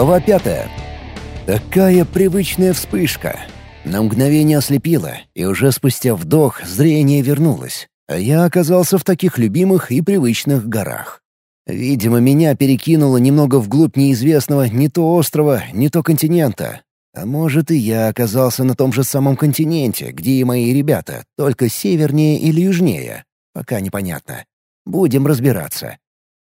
Глава пятая. Такая привычная вспышка. На мгновение ослепила, и уже спустя вдох зрение вернулось, а я оказался в таких любимых и привычных горах. Видимо, меня перекинуло немного вглубь неизвестного не то острова, не то континента. А может, и я оказался на том же самом континенте, где и мои ребята, только севернее или южнее. Пока непонятно. Будем разбираться.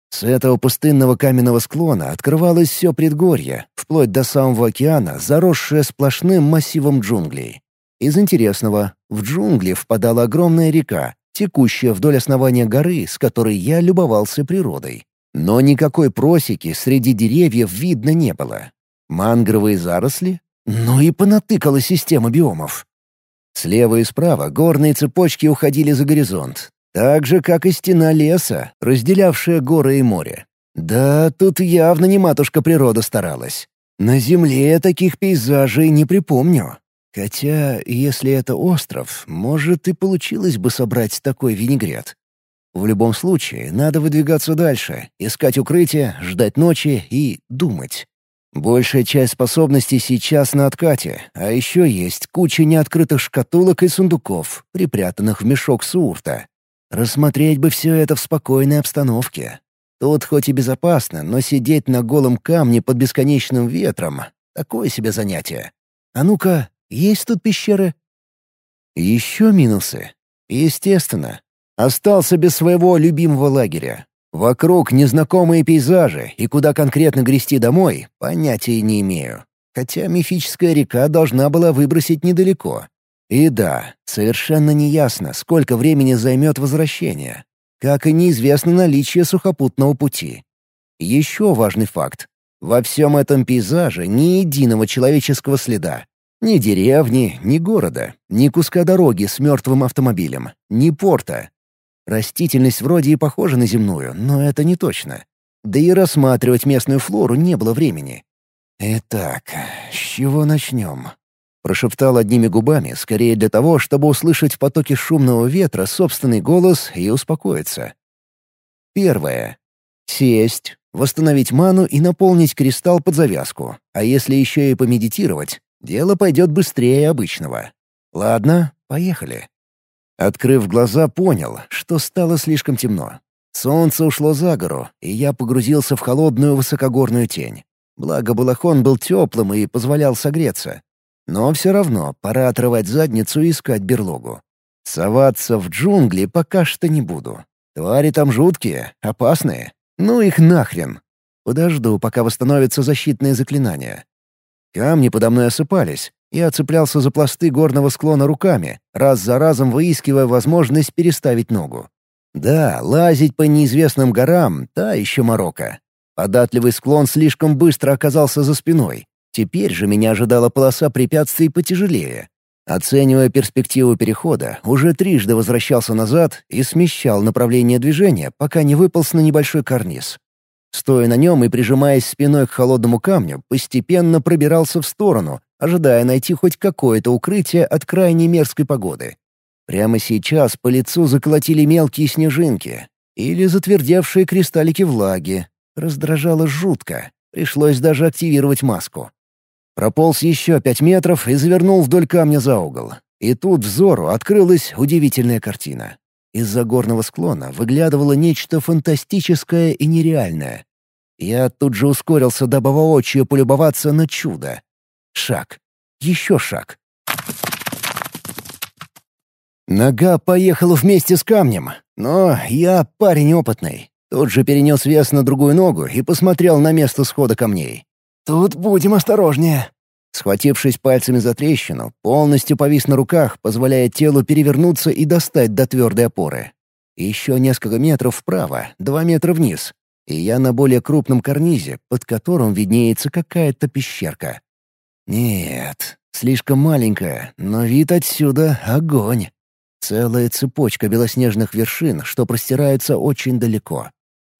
С этого пустынного каменного склона открывалось все предгорье, вплоть до самого океана, заросшее сплошным массивом джунглей. Из интересного, в джунгли впадала огромная река, текущая вдоль основания горы, с которой я любовался природой. Но никакой просеки среди деревьев видно не было. Мангровые заросли? Ну и понатыкала система биомов. Слева и справа горные цепочки уходили за горизонт, так же, как и стена леса, разделявшая горы и море. Да, тут явно не матушка природа старалась. На Земле я таких пейзажей не припомню. Хотя, если это остров, может и получилось бы собрать такой винегрет. В любом случае, надо выдвигаться дальше, искать укрытие, ждать ночи и думать. Большая часть способностей сейчас на откате, а еще есть куча неоткрытых шкатулок и сундуков, припрятанных в мешок Суурта. Рассмотреть бы все это в спокойной обстановке. Тут хоть и безопасно, но сидеть на голом камне под бесконечным ветром — такое себе занятие. А ну-ка, есть тут пещеры? Еще минусы. Естественно. Остался без своего любимого лагеря. Вокруг незнакомые пейзажи, и куда конкретно грести домой, понятия не имею. Хотя мифическая река должна была выбросить недалеко. И да, совершенно неясно, сколько времени займет возвращение. Как и неизвестно наличие сухопутного пути. Еще важный факт. Во всем этом пейзаже ни единого человеческого следа. Ни деревни, ни города, ни куска дороги с мертвым автомобилем, ни порта. Растительность вроде и похожа на земную, но это не точно. Да и рассматривать местную флору не было времени. Итак, с чего начнем? Прошептал одними губами, скорее для того, чтобы услышать в потоке шумного ветра собственный голос и успокоиться. Первое. Сесть, восстановить ману и наполнить кристалл под завязку. А если еще и помедитировать, дело пойдет быстрее обычного. Ладно, поехали. Открыв глаза, понял, что стало слишком темно. Солнце ушло за гору, и я погрузился в холодную высокогорную тень. Благо балахон был теплым и позволял согреться. Но все равно пора отрывать задницу и искать берлогу. Соваться в джунгли пока что не буду. Твари там жуткие, опасные. Ну их нахрен. Подожду, пока восстановятся защитные заклинания. Камни подо мной осыпались. Я цеплялся за пласты горного склона руками, раз за разом выискивая возможность переставить ногу. Да, лазить по неизвестным горам — та еще морока. Податливый склон слишком быстро оказался за спиной, Теперь же меня ожидала полоса препятствий потяжелее. Оценивая перспективу перехода, уже трижды возвращался назад и смещал направление движения, пока не выполз на небольшой карниз. Стоя на нем и прижимаясь спиной к холодному камню, постепенно пробирался в сторону, ожидая найти хоть какое-то укрытие от крайне мерзкой погоды. Прямо сейчас по лицу заколотили мелкие снежинки или затвердевшие кристаллики влаги. Раздражало жутко. Пришлось даже активировать маску. Прополз еще пять метров и завернул вдоль камня за угол. И тут взору открылась удивительная картина. Из-за горного склона выглядывало нечто фантастическое и нереальное. Я тут же ускорился, дабы воочию полюбоваться на чудо. Шаг. Еще шаг. Нога поехала вместе с камнем, но я парень опытный. Тут же перенес вес на другую ногу и посмотрел на место схода камней. «Тут будем осторожнее». Схватившись пальцами за трещину, полностью повис на руках, позволяя телу перевернуться и достать до твердой опоры. Еще несколько метров вправо, два метра вниз, и я на более крупном карнизе, под которым виднеется какая-то пещерка. Нет, слишком маленькая, но вид отсюда — огонь. Целая цепочка белоснежных вершин, что простираются очень далеко.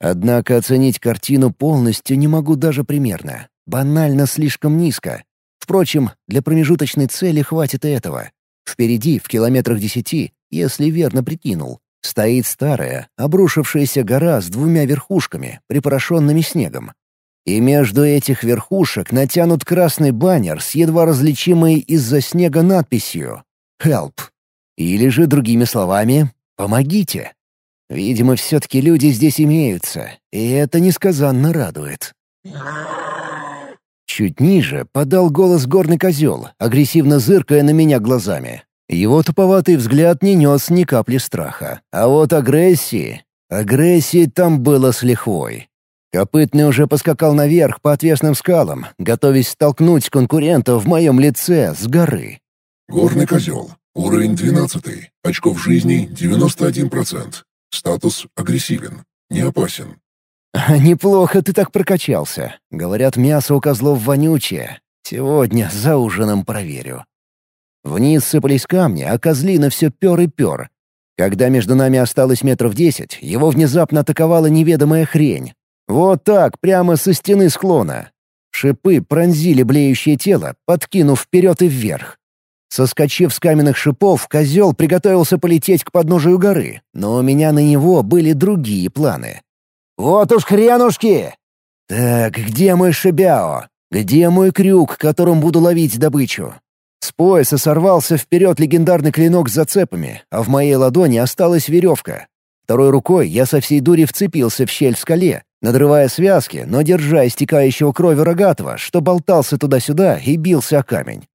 Однако оценить картину полностью не могу даже примерно. Банально слишком низко. Впрочем, для промежуточной цели хватит и этого. Впереди, в километрах десяти, если верно прикинул, стоит старая, обрушившаяся гора с двумя верхушками, припорошенными снегом. И между этих верхушек натянут красный баннер с едва различимой из-за снега надписью «Help». Или же, другими словами, «Помогите». Видимо, все-таки люди здесь имеются, и это несказанно радует. Чуть ниже подал голос горный козел, агрессивно зыркая на меня глазами. Его туповатый взгляд не нес ни капли страха. А вот агрессии... Агрессии там было с лихвой. Копытный уже поскакал наверх по отвесным скалам, готовясь столкнуть конкурента в моем лице с горы. «Горный козел. Уровень 12. Очков жизни 91%. Статус агрессивен. Не опасен. «Неплохо ты так прокачался. Говорят, мясо у козлов вонючее. Сегодня за ужином проверю». Вниз сыпались камни, а козлина все пер и пер. Когда между нами осталось метров десять, его внезапно атаковала неведомая хрень. Вот так, прямо со стены склона. Шипы пронзили блеющее тело, подкинув вперед и вверх. Соскочив с каменных шипов, козел приготовился полететь к подножию горы, но у меня на него были другие планы. «Вот уж хренушки!» «Так, где мой шибяо? Где мой крюк, которым буду ловить добычу?» С пояса сорвался вперед легендарный клинок с зацепами, а в моей ладони осталась веревка. Второй рукой я со всей дури вцепился в щель в скале, надрывая связки, но держа истекающего крови рогатого, что болтался туда-сюда и бился о камень.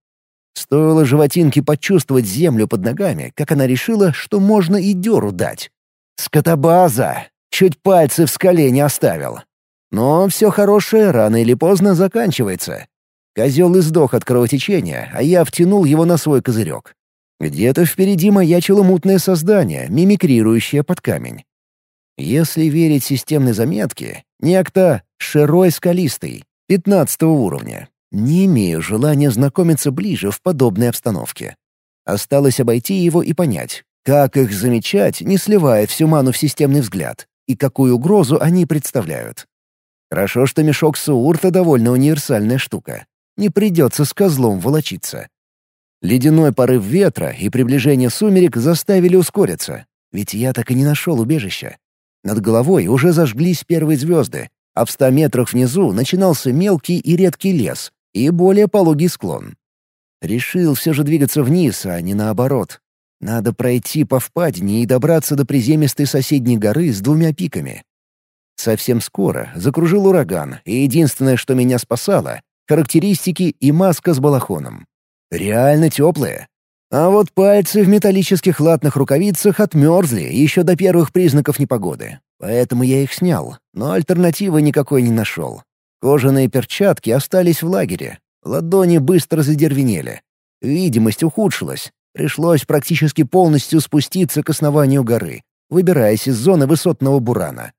Стоило животинке почувствовать землю под ногами, как она решила, что можно и дёру дать. «Скотобаза!» Чуть пальцы в скале не оставил. Но все хорошее рано или поздно заканчивается. Козел издох от кровотечения, а я втянул его на свой козырек. Где-то впереди маячило мутное создание, мимикрирующее под камень. Если верить системной заметке, некто Широй Скалистый, 15 уровня, не имею желания знакомиться ближе в подобной обстановке. Осталось обойти его и понять, как их замечать, не сливая всю ману в системный взгляд, и какую угрозу они представляют. Хорошо, что мешок Суурта довольно универсальная штука. Не придется с козлом волочиться. Ледяной порыв ветра и приближение сумерек заставили ускориться, ведь я так и не нашел убежища. Над головой уже зажглись первые звезды, а в ста метрах внизу начинался мелкий и редкий лес, и более пологий склон. Решил все же двигаться вниз, а не наоборот. Надо пройти по впадине и добраться до приземистой соседней горы с двумя пиками. Совсем скоро закружил ураган, и единственное, что меня спасало — характеристики и маска с балахоном. Реально теплые. А вот пальцы в металлических латных рукавицах отмерзли еще до первых признаков непогоды. Поэтому я их снял, но альтернативы никакой не нашел. Кожаные перчатки остались в лагере. Ладони быстро задервенели. Видимость ухудшилась. Пришлось практически полностью спуститься к основанию горы, выбираясь из зоны высотного бурана.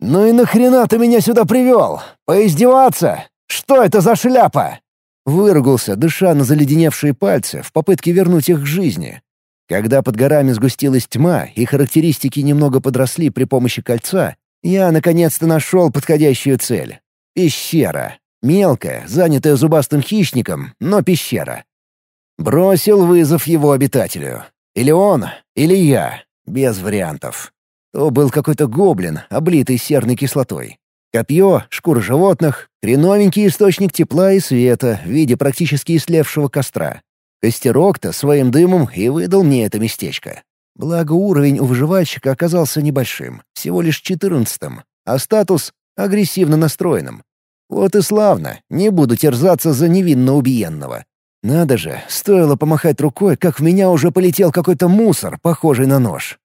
«Ну и нахрена ты меня сюда привел? Поиздеваться? Что это за шляпа?» Выругался, дыша на заледеневшие пальцы в попытке вернуть их к жизни. Когда под горами сгустилась тьма и характеристики немного подросли при помощи кольца, я наконец-то нашел подходящую цель. Пещера. Мелкая, занятая зубастым хищником, но пещера. Бросил вызов его обитателю. Или он, или я. Без вариантов. То был какой-то гоблин, облитый серной кислотой. Копье, шкура животных, хреновенький источник тепла и света в виде практически истлевшего костра. Костерок-то своим дымом и выдал мне это местечко. Благо уровень у выживальщика оказался небольшим, всего лишь четырнадцатым, а статус — агрессивно настроенным. Вот и славно, не буду терзаться за невинно убиенного. Надо же, стоило помахать рукой, как в меня уже полетел какой-то мусор, похожий на нож.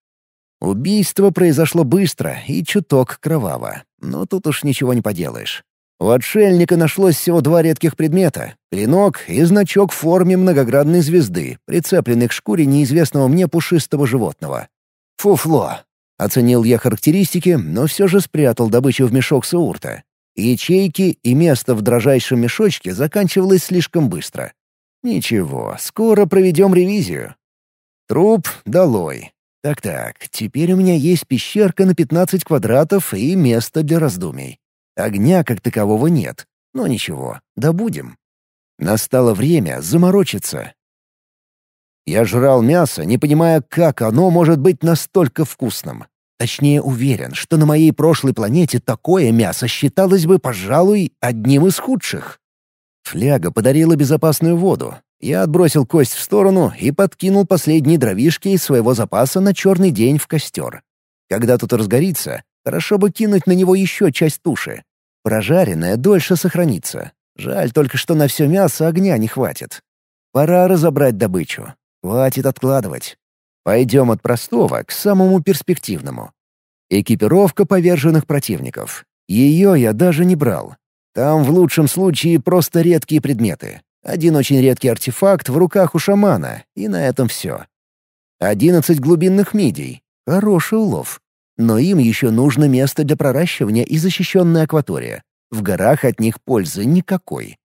Убийство произошло быстро и чуток кроваво, но тут уж ничего не поделаешь. У отшельника нашлось всего два редких предмета — клинок и значок в форме многоградной звезды, прицепленный к шкуре неизвестного мне пушистого животного. «Фуфло!» — оценил я характеристики, но все же спрятал добычу в мешок Саурта. Ячейки и место в дрожайшем мешочке заканчивалось слишком быстро. Ничего, скоро проведем ревизию. Труп долой. Так-так, теперь у меня есть пещерка на 15 квадратов и место для раздумий. Огня как такового нет, но ничего, добудем. Настало время заморочиться. Я жрал мясо, не понимая, как оно может быть настолько вкусным. Точнее, уверен, что на моей прошлой планете такое мясо считалось бы, пожалуй, одним из худших. Фляга подарила безопасную воду. Я отбросил кость в сторону и подкинул последние дровишки из своего запаса на черный день в костер. Когда тут разгорится, хорошо бы кинуть на него еще часть туши. Прожаренная дольше сохранится. Жаль только, что на все мясо огня не хватит. Пора разобрать добычу. Хватит откладывать. Пойдем от простого к самому перспективному. Экипировка поверженных противников. Ее я даже не брал. Там в лучшем случае просто редкие предметы. Один очень редкий артефакт в руках у шамана, и на этом все. Одиннадцать глубинных мидий. Хороший улов. Но им еще нужно место для проращивания и защищенная акватория. В горах от них пользы никакой.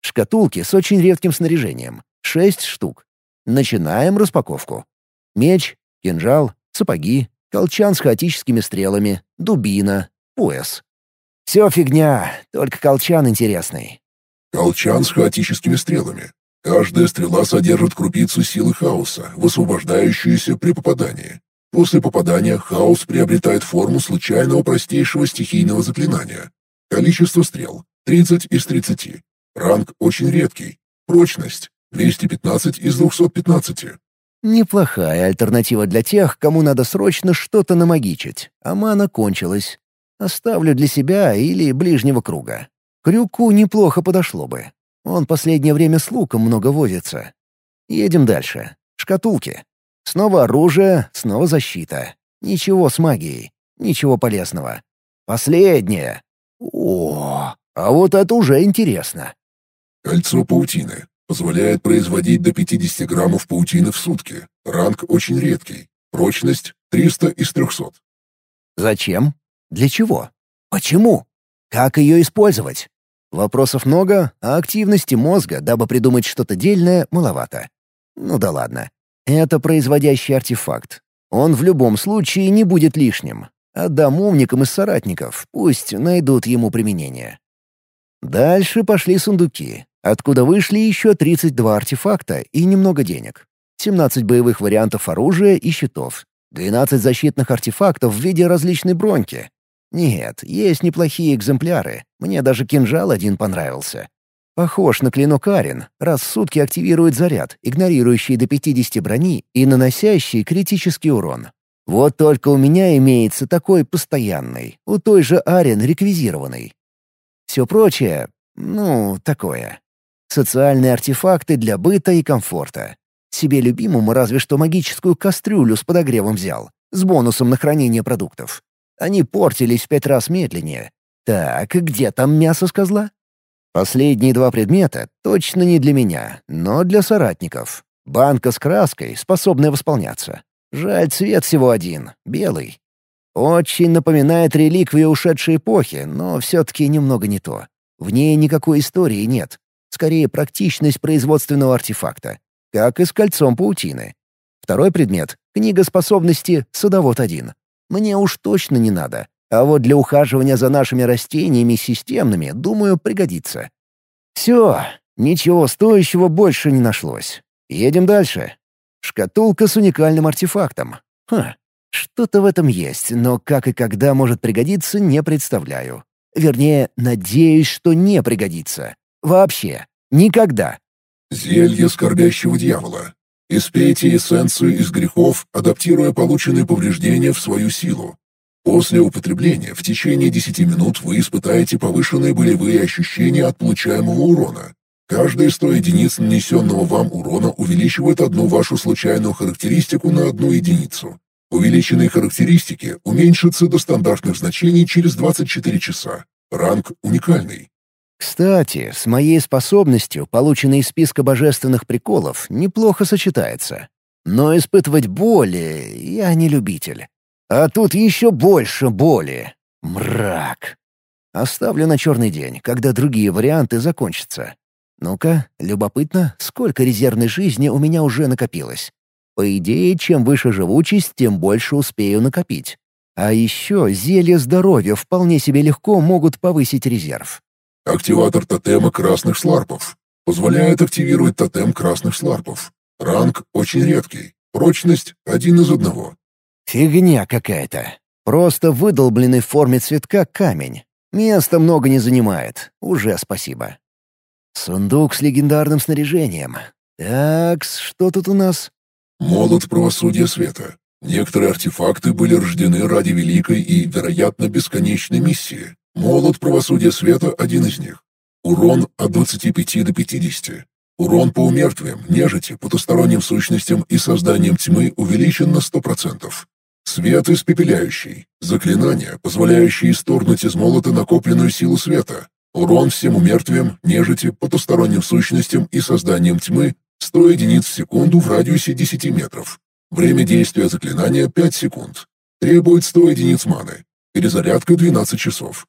Шкатулки с очень редким снаряжением. Шесть штук. Начинаем распаковку. Меч, кинжал, сапоги, колчан с хаотическими стрелами, дубина, пояс. Все фигня, только колчан интересный. Колчан с хаотическими стрелами. Каждая стрела содержит крупицу силы хаоса, высвобождающуюся при попадании. После попадания хаос приобретает форму случайного простейшего стихийного заклинания. Количество стрел — 30 из 30. Ранг очень редкий. Прочность — 215 из 215. Неплохая альтернатива для тех, кому надо срочно что-то намагичить, а мана кончилась. Оставлю для себя или ближнего круга. Крюку неплохо подошло бы. Он последнее время с луком много возится. Едем дальше. Шкатулки. Снова оружие, снова защита. Ничего с магией. Ничего полезного. Последнее. О, а вот это уже интересно. Кольцо паутины. Позволяет производить до 50 граммов паутины в сутки. Ранг очень редкий. Прочность 300 из 300. Зачем? Для чего? Почему? Как ее использовать? Вопросов много, а активности мозга, дабы придумать что-то дельное, маловато. Ну да ладно. Это производящий артефакт. Он в любом случае не будет лишним. Отдам умникам из соратников, пусть найдут ему применение. Дальше пошли сундуки, откуда вышли еще 32 артефакта и немного денег. 17 боевых вариантов оружия и щитов. 12 защитных артефактов в виде различной броньки, нет, есть неплохие экземпляры. Мне даже кинжал один понравился. Похож на клинок Арин, раз сутки активирует заряд, игнорирующий до 50 брони и наносящий критический урон. Вот только у меня имеется такой постоянный, у той же Арин реквизированный. Все прочее, ну, такое. Социальные артефакты для быта и комфорта. Себе любимому разве что магическую кастрюлю с подогревом взял, с бонусом на хранение продуктов. Они портились в пять раз медленнее. Так, где там мясо с козла? Последние два предмета точно не для меня, но для соратников. Банка с краской, способная восполняться. Жаль, цвет всего один — белый. Очень напоминает реликвию ушедшей эпохи, но все-таки немного не то. В ней никакой истории нет. Скорее, практичность производственного артефакта. Как и с кольцом паутины. Второй предмет — книга способности «Садовод-1». Мне уж точно не надо. А вот для ухаживания за нашими растениями системными, думаю, пригодится. Все, ничего стоящего больше не нашлось. Едем дальше. Шкатулка с уникальным артефактом. Ха, что-то в этом есть, но как и когда может пригодиться, не представляю. Вернее, надеюсь, что не пригодится. Вообще. Никогда. Зелье скорбящего дьявола. Испейте эссенцию из грехов, адаптируя полученные повреждения в свою силу. После употребления в течение 10 минут вы испытаете повышенные болевые ощущения от получаемого урона. Каждые 100 единиц нанесенного вам урона увеличивает одну вашу случайную характеристику на одну единицу. Увеличенные характеристики уменьшатся до стандартных значений через 24 часа. Ранг уникальный. Кстати, с моей способностью, полученной из списка божественных приколов, неплохо сочетается. Но испытывать боли я не любитель. А тут еще больше боли. Мрак. Оставлю на черный день, когда другие варианты закончатся. Ну-ка, любопытно, сколько резервной жизни у меня уже накопилось. По идее, чем выше живучесть, тем больше успею накопить. А еще зелья здоровья вполне себе легко могут повысить резерв. Активатор тотема красных сларпов. Позволяет активировать тотем красных сларпов. Ранг очень редкий. Прочность один из одного. Фигня какая-то. Просто выдолбленный в форме цветка камень. Места много не занимает. Уже спасибо. Сундук с легендарным снаряжением. Так, что тут у нас? Молот правосудия света. Некоторые артефакты были рождены ради великой и, вероятно, бесконечной миссии. Молот правосудия света — один из них. Урон от 25 до 50. Урон по умертвиям, нежити, потусторонним сущностям и созданием тьмы увеличен на 100%. Свет испепеляющий. Заклинание, позволяющее исторгнуть из молота накопленную силу света. Урон всем умертвиям, нежити, потусторонним сущностям и созданием тьмы 100 единиц в секунду в радиусе 10 метров. Время действия заклинания 5 секунд. Требует 100 единиц маны. Перезарядка 12 часов.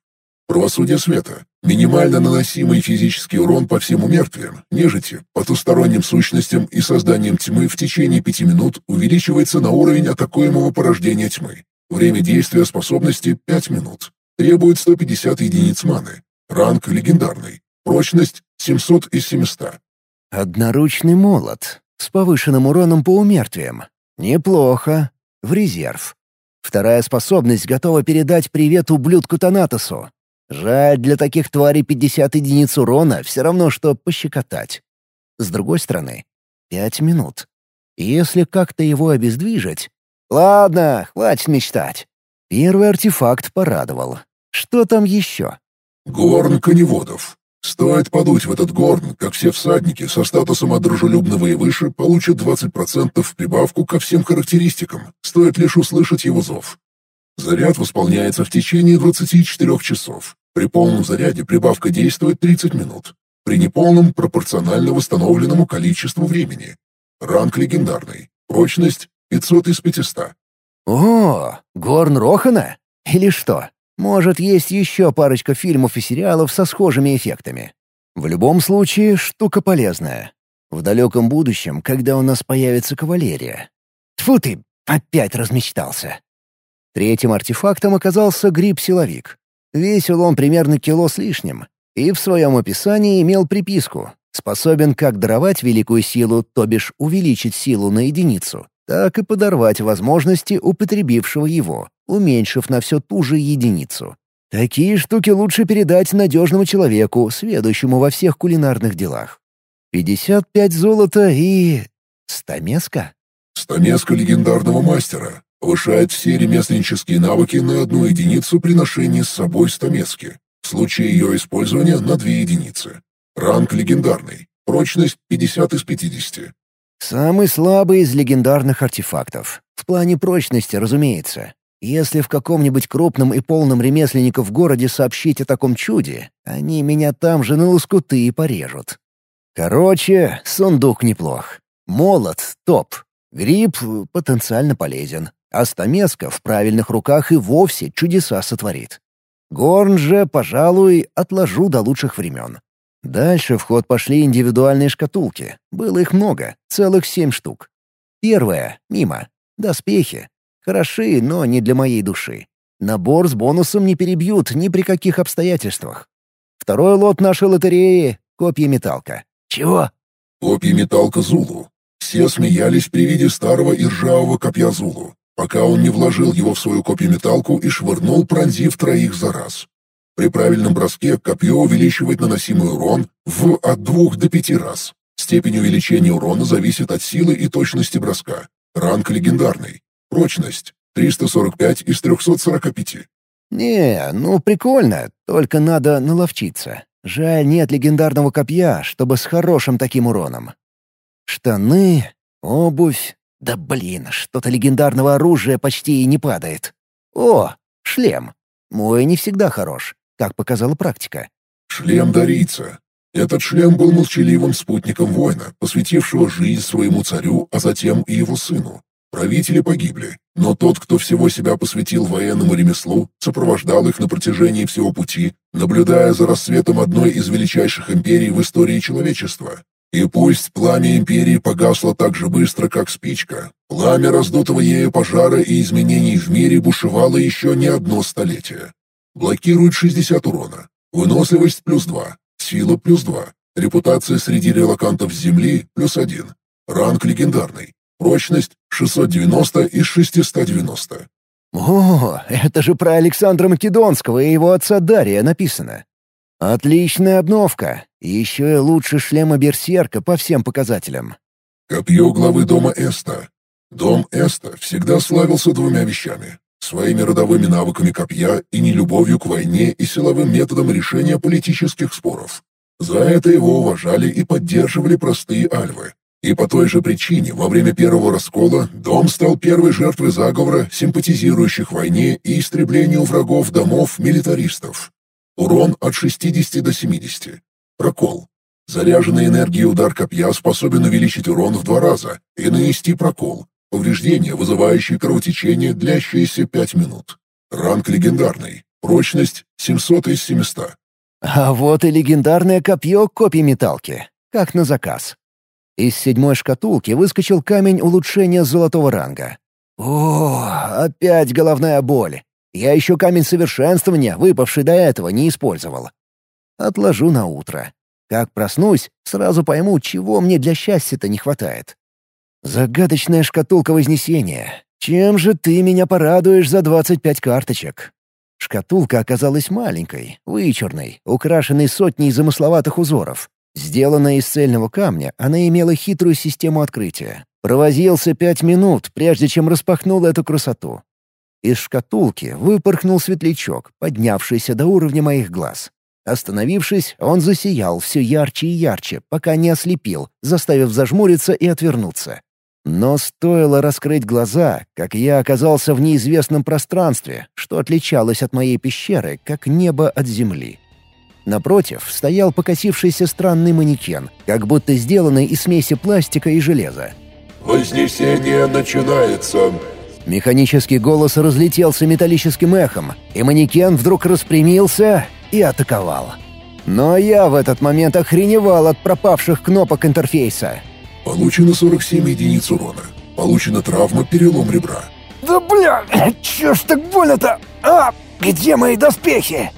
Правосудие света. Минимально наносимый физический урон по всем умертвиям, нежити, потусторонним сущностям и созданием тьмы в течение пяти минут увеличивается на уровень атакуемого порождения тьмы. Время действия способности 5 минут. Требует 150 единиц маны. Ранг легендарный. Прочность 700 из 700. Одноручный молот. С повышенным уроном по умертвиям. Неплохо. В резерв. Вторая способность готова передать привет ублюдку Танатосу. Жаль, для таких тварей 50 единиц урона все равно, что пощекотать. С другой стороны, пять минут. Если как-то его обездвижить... Ладно, хватит мечтать. Первый артефакт порадовал. Что там еще? Горн коневодов. Стоит подуть в этот горн, как все всадники со статусом от дружелюбного и выше получат 20% в прибавку ко всем характеристикам, стоит лишь услышать его зов. Заряд восполняется в течение 24 часов. При полном заряде прибавка действует 30 минут. При неполном — пропорционально восстановленному количеству времени. Ранг легендарный. Прочность — 500 из 500. О, Горн Рохана? Или что? Может, есть еще парочка фильмов и сериалов со схожими эффектами. В любом случае, штука полезная. В далеком будущем, когда у нас появится кавалерия. Тьфу ты, опять размечтался. Третьим артефактом оказался гриб-силовик. Весил он примерно кило с лишним, и в своем описании имел приписку «способен как даровать великую силу, то бишь увеличить силу на единицу, так и подорвать возможности употребившего его, уменьшив на все ту же единицу. Такие штуки лучше передать надежному человеку, сведущему во всех кулинарных делах. 55 золота и... стамеска? Стамеска легендарного мастера. Повышает все ремесленнические навыки на одну единицу при ношении с собой стамески. В случае ее использования на две единицы. Ранг легендарный. Прочность 50 из 50. Самый слабый из легендарных артефактов. В плане прочности, разумеется. Если в каком-нибудь крупном и полном ремесленников городе сообщить о таком чуде, они меня там же на лоскуты и порежут. Короче, сундук неплох. Молот — топ. Гриб потенциально полезен. А стамеска в правильных руках и вовсе чудеса сотворит. Горн же, пожалуй, отложу до лучших времен. Дальше в ход пошли индивидуальные шкатулки. Было их много, целых семь штук. Первая — мимо. Доспехи. Хороши, но не для моей души. Набор с бонусом не перебьют ни при каких обстоятельствах. Второй лот нашей лотереи — копья металка. Чего? Копья металка Зулу. Все смеялись при виде старого и ржавого копья Зулу пока он не вложил его в свою копьеметалку и швырнул, пронзив троих за раз. При правильном броске копье увеличивает наносимый урон в от двух до пяти раз. Степень увеличения урона зависит от силы и точности броска. Ранг легендарный. Прочность 345 из 345. «Не, ну прикольно, только надо наловчиться. Жаль, нет легендарного копья, чтобы с хорошим таким уроном. Штаны, обувь, да блин, что-то легендарного оружия почти и не падает. О, шлем. Мой не всегда хорош, как показала практика. Шлем дарийца. Этот шлем был молчаливым спутником воина, посвятившего жизнь своему царю, а затем и его сыну. Правители погибли, но тот, кто всего себя посвятил военному ремеслу, сопровождал их на протяжении всего пути, наблюдая за рассветом одной из величайших империй в истории человечества. И пусть пламя Империи погасло так же быстро, как спичка, пламя раздутого ею пожара и изменений в мире бушевало еще не одно столетие. Блокирует 60 урона, выносливость плюс 2, сила плюс 2, репутация среди релакантов Земли плюс 1, ранг легендарный, Прочность 690 из 690. О, это же про Александра Македонского и его отца Дария написано. Отличная обновка. Еще и лучше шлема Берсерка по всем показателям. Копье главы дома Эста. Дом Эста всегда славился двумя вещами — своими родовыми навыками копья и нелюбовью к войне и силовым методам решения политических споров. За это его уважали и поддерживали простые альвы. И по той же причине во время первого раскола дом стал первой жертвой заговора, симпатизирующих войне и истреблению врагов домов милитаристов. Урон от 60 до 70. Прокол. Заряженный энергией удар копья способен увеличить урон в два раза и нанести прокол. Повреждение, вызывающее кровотечение, длящееся 5 минут. Ранг легендарный. Прочность 700 из 700. А вот и легендарное копье копий металки. Как на заказ. Из седьмой шкатулки выскочил камень улучшения золотого ранга. О, опять головная боль. Я еще камень совершенствования, выпавший до этого, не использовал. Отложу на утро. Как проснусь, сразу пойму, чего мне для счастья-то не хватает. Загадочная шкатулка Вознесения. Чем же ты меня порадуешь за двадцать пять карточек? Шкатулка оказалась маленькой, вычурной, украшенной сотней замысловатых узоров. Сделанная из цельного камня, она имела хитрую систему открытия. Провозился пять минут, прежде чем распахнул эту красоту. Из шкатулки выпорхнул светлячок, поднявшийся до уровня моих глаз. Остановившись, он засиял все ярче и ярче, пока не ослепил, заставив зажмуриться и отвернуться. Но стоило раскрыть глаза, как я оказался в неизвестном пространстве, что отличалось от моей пещеры, как небо от земли. Напротив стоял покосившийся странный манекен, как будто сделанный из смеси пластика и железа. «Вознесение начинается!» Механический голос разлетелся металлическим эхом, и манекен вдруг распрямился и атаковал. Но я в этот момент охреневал от пропавших кнопок интерфейса. Получено 47 единиц урона. Получена травма перелом ребра. «Да бля, чё ж так больно-то? А, где мои доспехи?»